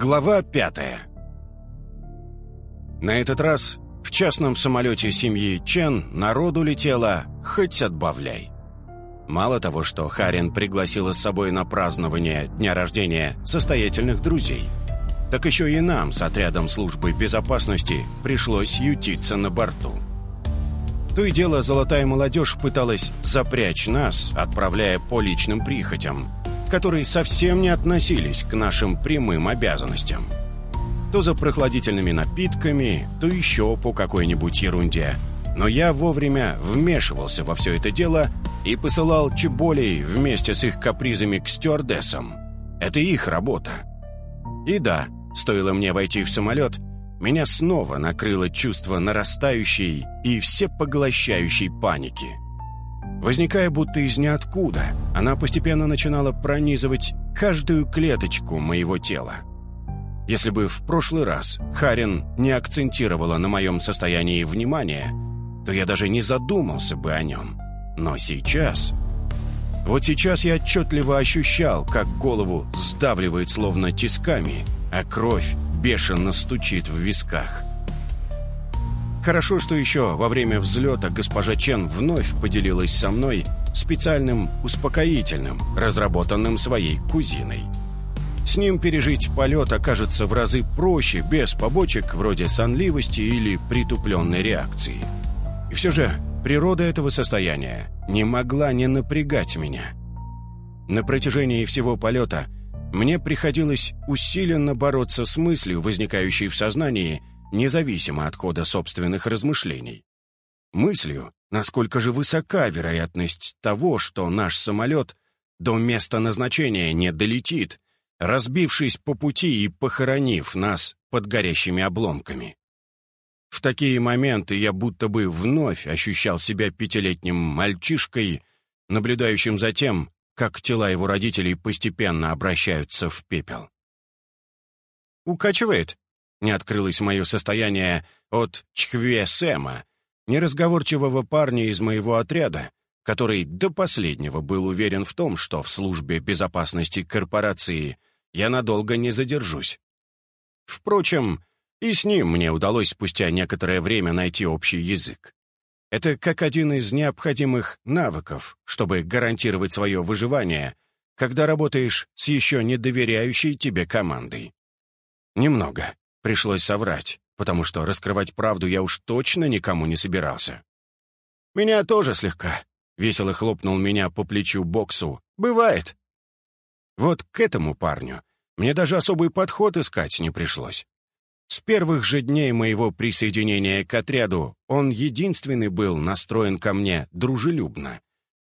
Глава пятая На этот раз в частном самолете семьи Чен народу летело «хоть отбавляй». Мало того, что Харин пригласила с собой на празднование дня рождения состоятельных друзей, так еще и нам с отрядом службы безопасности пришлось ютиться на борту. То и дело, золотая молодежь пыталась запрячь нас, отправляя по личным прихотям, которые совсем не относились к нашим прямым обязанностям. То за прохладительными напитками, то еще по какой-нибудь ерунде. Но я вовремя вмешивался во все это дело и посылал чеболей вместе с их капризами к стюардессам. Это их работа. И да, стоило мне войти в самолет, меня снова накрыло чувство нарастающей и всепоглощающей паники. Возникая будто из ниоткуда, она постепенно начинала пронизывать каждую клеточку моего тела. Если бы в прошлый раз Харин не акцентировала на моем состоянии внимания, то я даже не задумался бы о нем. Но сейчас... Вот сейчас я отчетливо ощущал, как голову сдавливает словно тисками, а кровь бешено стучит в висках. Хорошо, что еще во время взлета госпожа Чен вновь поделилась со мной специальным успокоительным, разработанным своей кузиной. С ним пережить полет окажется в разы проще, без побочек вроде сонливости или притупленной реакции. И все же природа этого состояния не могла не напрягать меня. На протяжении всего полета – мне приходилось усиленно бороться с мыслью, возникающей в сознании, независимо от хода собственных размышлений. Мыслью, насколько же высока вероятность того, что наш самолет до места назначения не долетит, разбившись по пути и похоронив нас под горящими обломками. В такие моменты я будто бы вновь ощущал себя пятилетним мальчишкой, наблюдающим за тем, как тела его родителей постепенно обращаются в пепел. «Укачивает?» — не открылось мое состояние от Чхве Сэма, неразговорчивого парня из моего отряда, который до последнего был уверен в том, что в службе безопасности корпорации я надолго не задержусь. Впрочем, и с ним мне удалось спустя некоторое время найти общий язык. Это как один из необходимых навыков, чтобы гарантировать свое выживание, когда работаешь с еще не доверяющей тебе командой. Немного. Пришлось соврать, потому что раскрывать правду я уж точно никому не собирался. «Меня тоже слегка», — весело хлопнул меня по плечу боксу. «Бывает». Вот к этому парню мне даже особый подход искать не пришлось. С первых же дней моего присоединения к отряду он единственный был настроен ко мне дружелюбно.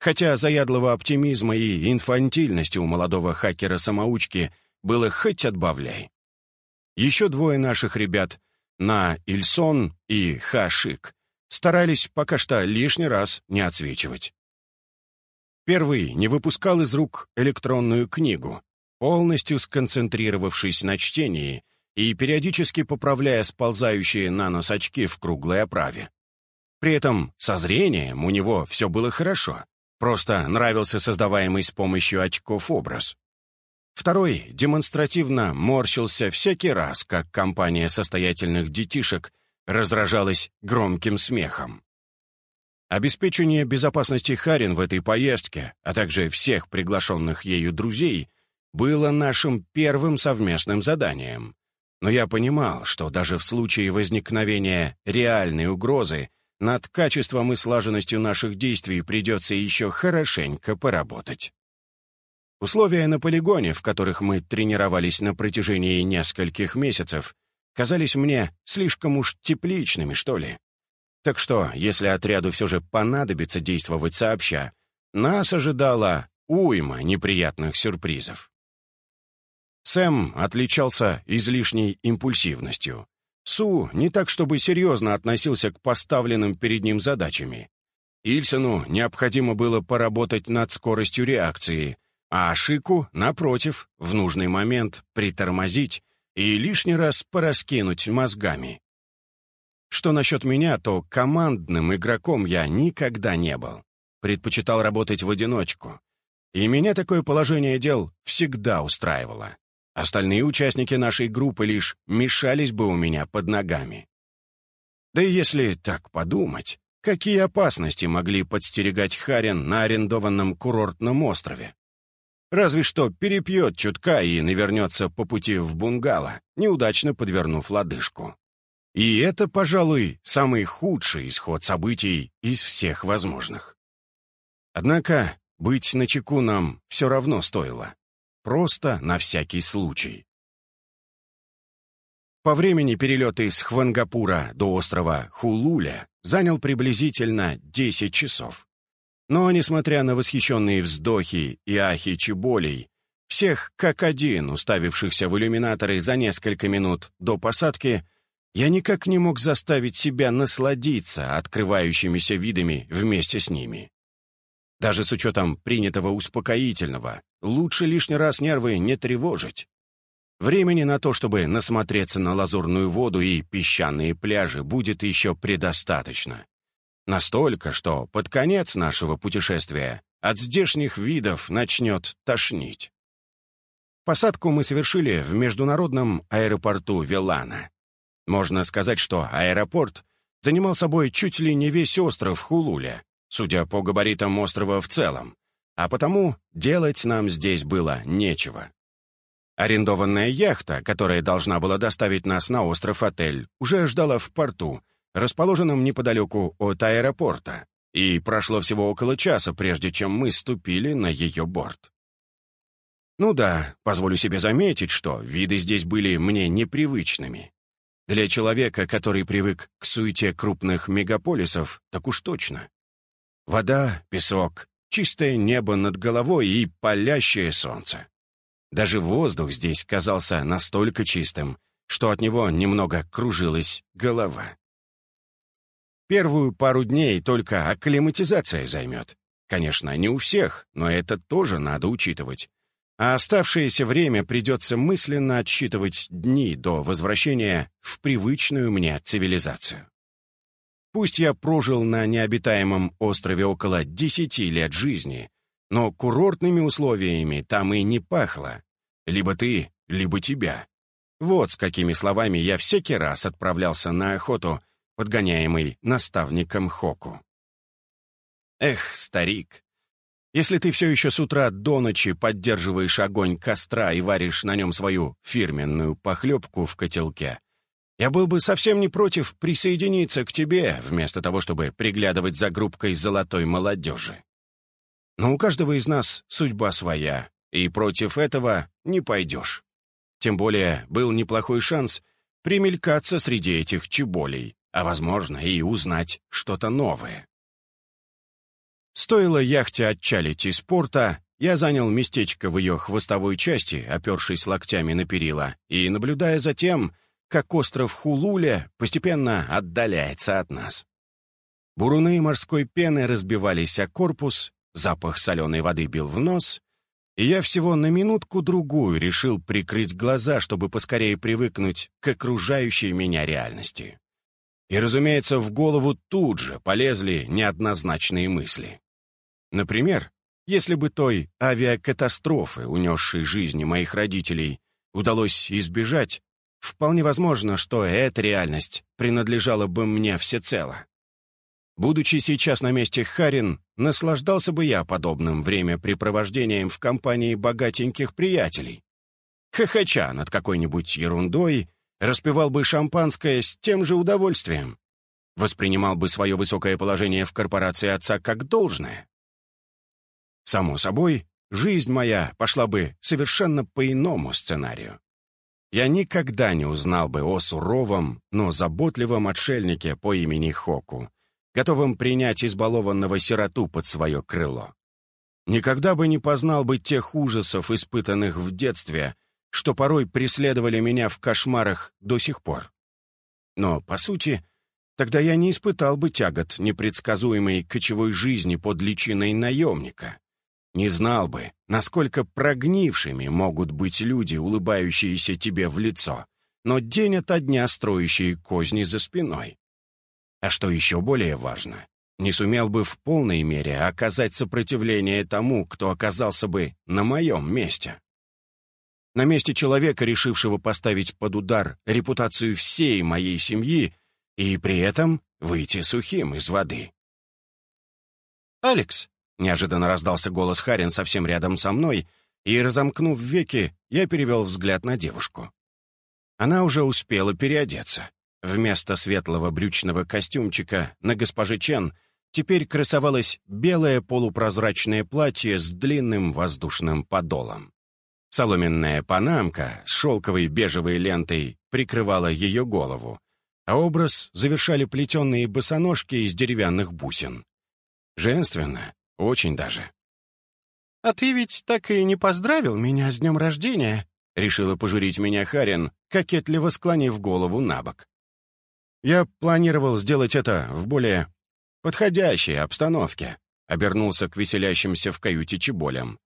Хотя заядлого оптимизма и инфантильности у молодого хакера-самоучки было хоть отбавляй. Еще двое наших ребят, На Ильсон и Хашик, старались пока что лишний раз не отсвечивать. Первый не выпускал из рук электронную книгу, полностью сконцентрировавшись на чтении — и периодически поправляя сползающие на нос очки в круглой оправе. При этом со зрением у него все было хорошо, просто нравился создаваемый с помощью очков образ. Второй демонстративно морщился всякий раз, как компания состоятельных детишек разражалась громким смехом. Обеспечение безопасности Харин в этой поездке, а также всех приглашенных ею друзей, было нашим первым совместным заданием. Но я понимал, что даже в случае возникновения реальной угрозы над качеством и слаженностью наших действий придется еще хорошенько поработать. Условия на полигоне, в которых мы тренировались на протяжении нескольких месяцев, казались мне слишком уж тепличными, что ли. Так что, если отряду все же понадобится действовать сообща, нас ожидала уйма неприятных сюрпризов. Сэм отличался излишней импульсивностью. Су не так, чтобы серьезно относился к поставленным перед ним задачами. Ильсону необходимо было поработать над скоростью реакции, а Шику, напротив, в нужный момент притормозить и лишний раз пораскинуть мозгами. Что насчет меня, то командным игроком я никогда не был. Предпочитал работать в одиночку. И меня такое положение дел всегда устраивало. Остальные участники нашей группы лишь мешались бы у меня под ногами. Да и если так подумать, какие опасности могли подстерегать Харин на арендованном курортном острове? Разве что перепьет чутка и навернется по пути в бунгало, неудачно подвернув лодыжку. И это, пожалуй, самый худший исход событий из всех возможных. Однако быть начеку нам все равно стоило. Просто на всякий случай. По времени перелет из Хвангапура до острова Хулуля занял приблизительно 10 часов. Но, несмотря на восхищенные вздохи и ахи чеболей, всех как один, уставившихся в иллюминаторы за несколько минут до посадки, я никак не мог заставить себя насладиться открывающимися видами вместе с ними. Даже с учетом принятого успокоительного, лучше лишний раз нервы не тревожить. Времени на то, чтобы насмотреться на лазурную воду и песчаные пляжи, будет еще предостаточно. Настолько, что под конец нашего путешествия от здешних видов начнет тошнить. Посадку мы совершили в международном аэропорту Велана. Можно сказать, что аэропорт занимал собой чуть ли не весь остров Хулуля, судя по габаритам острова в целом, а потому делать нам здесь было нечего. Арендованная яхта, которая должна была доставить нас на остров-отель, уже ждала в порту, расположенном неподалеку от аэропорта, и прошло всего около часа, прежде чем мы ступили на ее борт. Ну да, позволю себе заметить, что виды здесь были мне непривычными. Для человека, который привык к суете крупных мегаполисов, так уж точно. Вода, песок, чистое небо над головой и палящее солнце. Даже воздух здесь казался настолько чистым, что от него немного кружилась голова. Первую пару дней только акклиматизация займет. Конечно, не у всех, но это тоже надо учитывать. А оставшееся время придется мысленно отсчитывать дни до возвращения в привычную мне цивилизацию. Пусть я прожил на необитаемом острове около десяти лет жизни, но курортными условиями там и не пахло. Либо ты, либо тебя. Вот с какими словами я всякий раз отправлялся на охоту, подгоняемый наставником Хоку. Эх, старик, если ты все еще с утра до ночи поддерживаешь огонь костра и варишь на нем свою фирменную похлебку в котелке, я был бы совсем не против присоединиться к тебе, вместо того, чтобы приглядывать за группкой золотой молодежи. Но у каждого из нас судьба своя, и против этого не пойдешь. Тем более был неплохой шанс примелькаться среди этих чеболей, а, возможно, и узнать что-то новое. Стоило яхте отчалить из порта, я занял местечко в ее хвостовой части, опершись локтями на перила, и наблюдая за тем, как остров Хулуля постепенно отдаляется от нас. Буруны морской пены разбивались о корпус, запах соленой воды бил в нос, и я всего на минутку-другую решил прикрыть глаза, чтобы поскорее привыкнуть к окружающей меня реальности. И, разумеется, в голову тут же полезли неоднозначные мысли. Например, если бы той авиакатастрофы, унесшей жизни моих родителей, удалось избежать, вполне возможно, что эта реальность принадлежала бы мне всецело. Будучи сейчас на месте Харин, наслаждался бы я подобным времяпрепровождением в компании богатеньких приятелей. Хохоча над какой-нибудь ерундой, распивал бы шампанское с тем же удовольствием. Воспринимал бы свое высокое положение в корпорации отца как должное. Само собой, жизнь моя пошла бы совершенно по иному сценарию. Я никогда не узнал бы о суровом, но заботливом отшельнике по имени Хоку, готовым принять избалованного сироту под свое крыло. Никогда бы не познал бы тех ужасов, испытанных в детстве, что порой преследовали меня в кошмарах до сих пор. Но, по сути, тогда я не испытал бы тягот непредсказуемой кочевой жизни под личиной наемника. Не знал бы, насколько прогнившими могут быть люди, улыбающиеся тебе в лицо, но день ото дня строящие козни за спиной. А что еще более важно, не сумел бы в полной мере оказать сопротивление тому, кто оказался бы на моем месте. На месте человека, решившего поставить под удар репутацию всей моей семьи и при этом выйти сухим из воды. «Алекс!» — неожиданно раздался голос Харин совсем рядом со мной, и, разомкнув веки, я перевел взгляд на девушку. Она уже успела переодеться. Вместо светлого брючного костюмчика на госпоже Чен теперь красовалось белое полупрозрачное платье с длинным воздушным подолом. Соломенная панамка с шелковой бежевой лентой прикрывала ее голову, а образ завершали плетеные босоножки из деревянных бусин. Женственно, очень даже. «А ты ведь так и не поздравил меня с днем рождения?» — решила пожурить меня Харин, кокетливо склонив голову на бок. «Я планировал сделать это в более подходящей обстановке», — обернулся к веселящимся в каюте чеболям.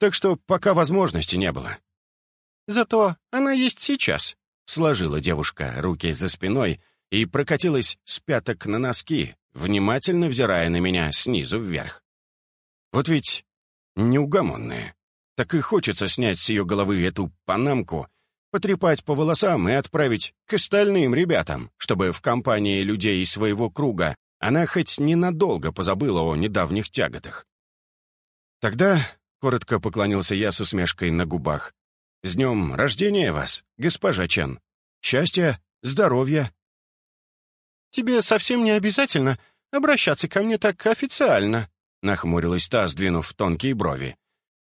«Так что пока возможности не было». «Зато она есть сейчас», — сложила девушка руки за спиной и прокатилась с пяток на носки, внимательно взирая на меня снизу вверх. «Вот ведь неугомонная. Так и хочется снять с ее головы эту панамку — потрепать по волосам и отправить к остальным ребятам, чтобы в компании людей своего круга она хоть ненадолго позабыла о недавних тяготах. Тогда, — коротко поклонился я с усмешкой на губах, — «с днем рождения вас, госпожа Чен! Счастья, здоровья!» «Тебе совсем не обязательно обращаться ко мне так официально», — нахмурилась та, сдвинув тонкие брови.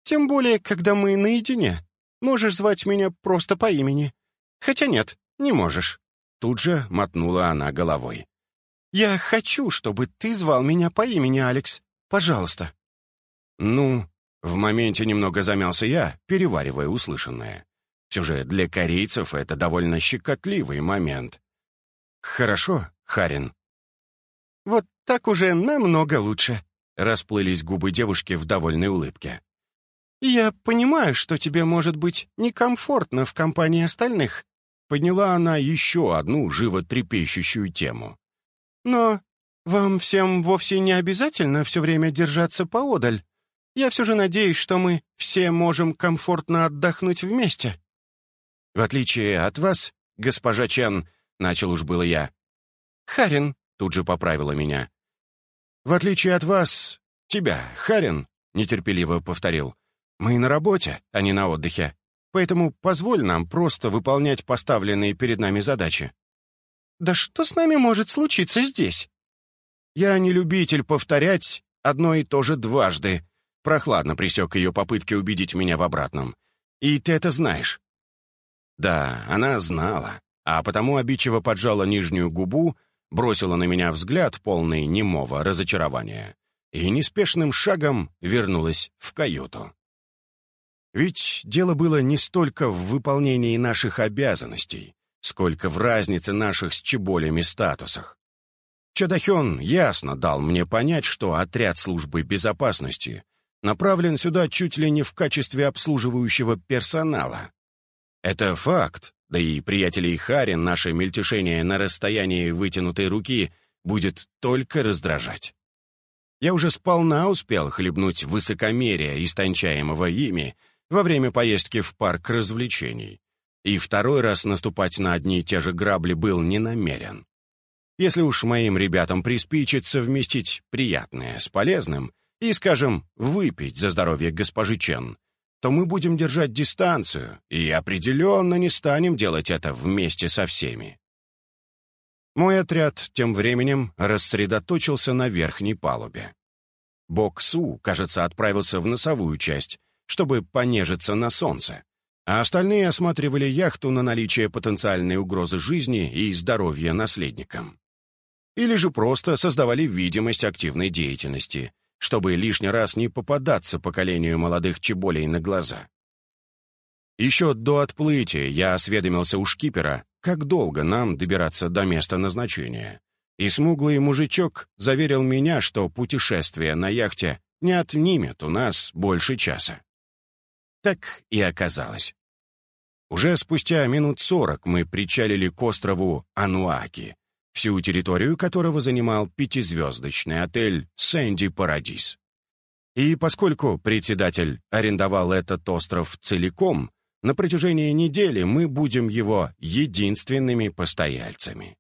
«Тем более, когда мы наедине. Можешь звать меня просто по имени. Хотя нет, не можешь». Тут же мотнула она головой. «Я хочу, чтобы ты звал меня по имени, Алекс. Пожалуйста». «Ну...» В моменте немного замялся я, переваривая услышанное. Все же для корейцев это довольно щекотливый момент. «Хорошо, Харин». «Вот так уже намного лучше», — расплылись губы девушки в довольной улыбке. «Я понимаю, что тебе может быть некомфортно в компании остальных», подняла она еще одну животрепещущую тему. «Но вам всем вовсе не обязательно все время держаться поодаль. Я все же надеюсь, что мы все можем комфортно отдохнуть вместе». «В отличие от вас, госпожа Чен», — начал уж было я. «Харин», — тут же поправила меня. «В отличие от вас, тебя, Харин», — нетерпеливо повторил. Мы на работе, а не на отдыхе. Поэтому позволь нам просто выполнять поставленные перед нами задачи». «Да что с нами может случиться здесь?» «Я не любитель повторять одно и то же дважды», прохладно пресек ее попытки убедить меня в обратном. «И ты это знаешь». Да, она знала, а потому обидчиво поджала нижнюю губу, бросила на меня взгляд, полный немого разочарования, и неспешным шагом вернулась в каюту. Ведь дело было не столько в выполнении наших обязанностей, сколько в разнице наших с чеболями статусах. Чадахен ясно дал мне понять, что отряд службы безопасности направлен сюда чуть ли не в качестве обслуживающего персонала. Это факт, да и приятелей Харин наше мельтешение на расстоянии вытянутой руки будет только раздражать. Я уже сполна успел хлебнуть высокомерие, истончаемого ими, во время поездки в парк развлечений. И второй раз наступать на одни и те же грабли был не намерен. Если уж моим ребятам приспичит совместить приятное с полезным и, скажем, выпить за здоровье госпожи Чен, то мы будем держать дистанцию и определенно не станем делать это вместе со всеми. Мой отряд тем временем рассредоточился на верхней палубе. Бок Су, кажется, отправился в носовую часть, чтобы понежиться на солнце, а остальные осматривали яхту на наличие потенциальной угрозы жизни и здоровья наследникам. Или же просто создавали видимость активной деятельности, чтобы лишний раз не попадаться поколению молодых чеболей на глаза. Еще до отплытия я осведомился у шкипера, как долго нам добираться до места назначения. И смуглый мужичок заверил меня, что путешествие на яхте не отнимет у нас больше часа. Так и оказалось. Уже спустя минут сорок мы причалили к острову Ануаки, всю территорию которого занимал пятизвездочный отель «Сэнди Парадис». И поскольку председатель арендовал этот остров целиком, на протяжении недели мы будем его единственными постояльцами.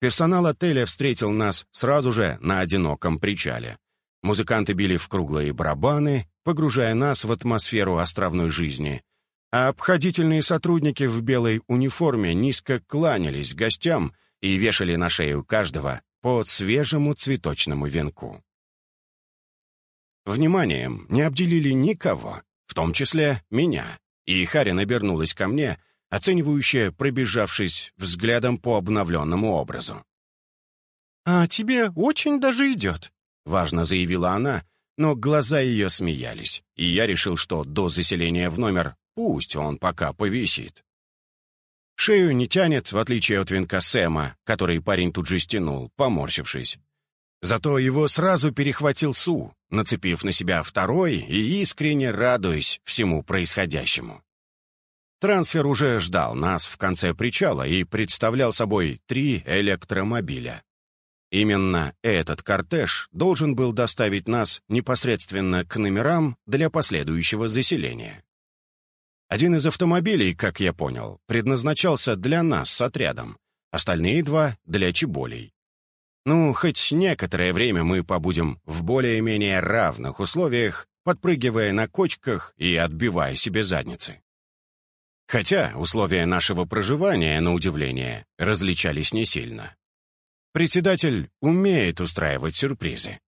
Персонал отеля встретил нас сразу же на одиноком причале. Музыканты били в круглые барабаны, погружая нас в атмосферу островной жизни, а обходительные сотрудники в белой униформе низко кланялись гостям и вешали на шею каждого по свежему цветочному венку. Вниманием не обделили никого, в том числе меня, и Харин обернулась ко мне, оценивающе пробежавшись взглядом по обновленному образу. «А тебе очень даже идет», — важно заявила она, но глаза ее смеялись, и я решил, что до заселения в номер пусть он пока повисит. Шею не тянет, в отличие от венка Сэма, который парень тут же стянул, поморщившись. Зато его сразу перехватил Су, нацепив на себя второй и искренне радуясь всему происходящему. Трансфер уже ждал нас в конце причала и представлял собой три электромобиля. Именно этот кортеж должен был доставить нас непосредственно к номерам для последующего заселения. Один из автомобилей, как я понял, предназначался для нас с отрядом, остальные два — для чеболей. Ну, хоть некоторое время мы побудем в более-менее равных условиях, подпрыгивая на кочках и отбивая себе задницы. Хотя условия нашего проживания, на удивление, различались не сильно. Председатель умеет устраивать сюрпризы.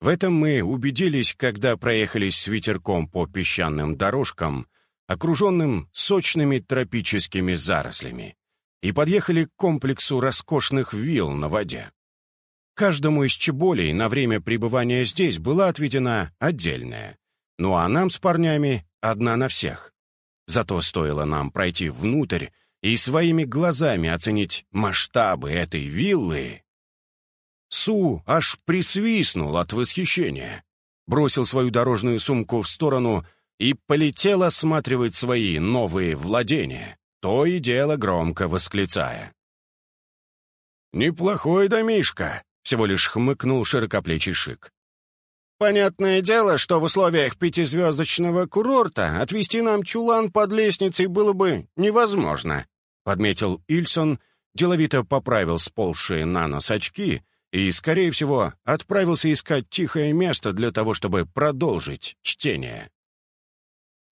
В этом мы убедились, когда проехались с ветерком по песчаным дорожкам, окруженным сочными тропическими зарослями, и подъехали к комплексу роскошных вилл на воде. Каждому из чеболей на время пребывания здесь была отведена отдельная, ну а нам с парнями одна на всех. Зато стоило нам пройти внутрь и своими глазами оценить масштабы этой виллы. Су аж присвистнул от восхищения, бросил свою дорожную сумку в сторону и полетел осматривать свои новые владения, то и дело громко восклицая. «Неплохой домишка», — всего лишь хмыкнул широкоплечий шик. Понятное дело, что в условиях пятизвездочного курорта отвести нам чулан под лестницей было бы невозможно, подметил Ильсон, деловито поправил сползшие на нос очки и, скорее всего, отправился искать тихое место для того, чтобы продолжить чтение.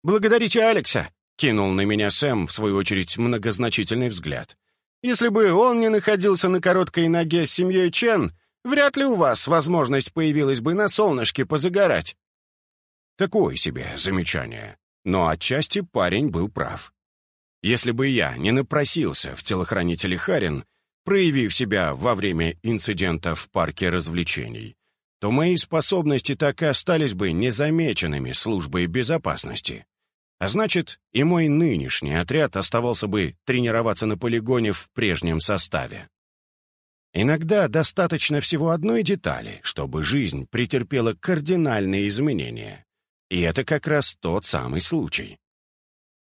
«Благодарите Алекса!» — кинул на меня Сэм, в свою очередь, многозначительный взгляд. «Если бы он не находился на короткой ноге с семьей Чен, Вряд ли у вас возможность появилась бы на солнышке позагорать». Такое себе замечание. Но отчасти парень был прав. Если бы я не напросился в телохранителе Харин, проявив себя во время инцидента в парке развлечений, то мои способности так и остались бы незамеченными службой безопасности. А значит, и мой нынешний отряд оставался бы тренироваться на полигоне в прежнем составе. Иногда достаточно всего одной детали, чтобы жизнь претерпела кардинальные изменения. И это как раз тот самый случай.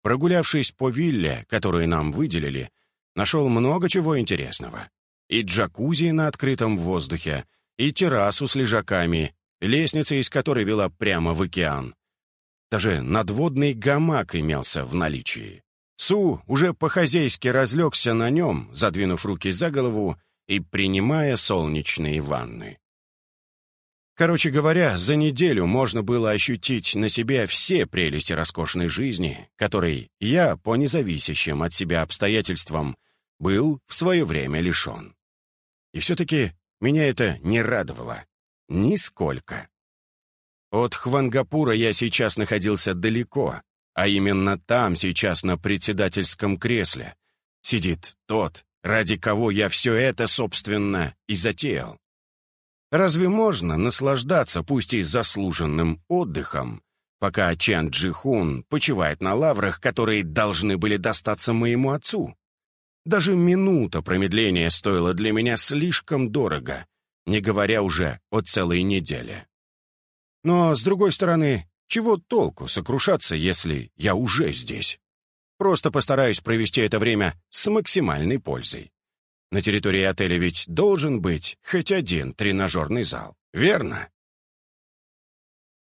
Прогулявшись по вилле, которую нам выделили, нашел много чего интересного. И джакузи на открытом воздухе, и террасу с лежаками, лестница из которой вела прямо в океан. Даже надводный гамак имелся в наличии. Су уже по-хозяйски разлегся на нем, задвинув руки за голову, и принимая солнечные ванны. Короче говоря, за неделю можно было ощутить на себе все прелести роскошной жизни, которой я, по независящим от себя обстоятельствам, был в свое время лишен. И все-таки меня это не радовало. Нисколько. От Хвангапура я сейчас находился далеко, а именно там сейчас на председательском кресле сидит тот, ради кого я все это, собственно, и затеял. Разве можно наслаждаться, пусть и заслуженным отдыхом, пока Чан Джихун почивает на лаврах, которые должны были достаться моему отцу? Даже минута промедления стоила для меня слишком дорого, не говоря уже о целой неделе. Но, с другой стороны, чего толку сокрушаться, если я уже здесь? Просто постараюсь провести это время с максимальной пользой. На территории отеля ведь должен быть хоть один тренажерный зал, верно?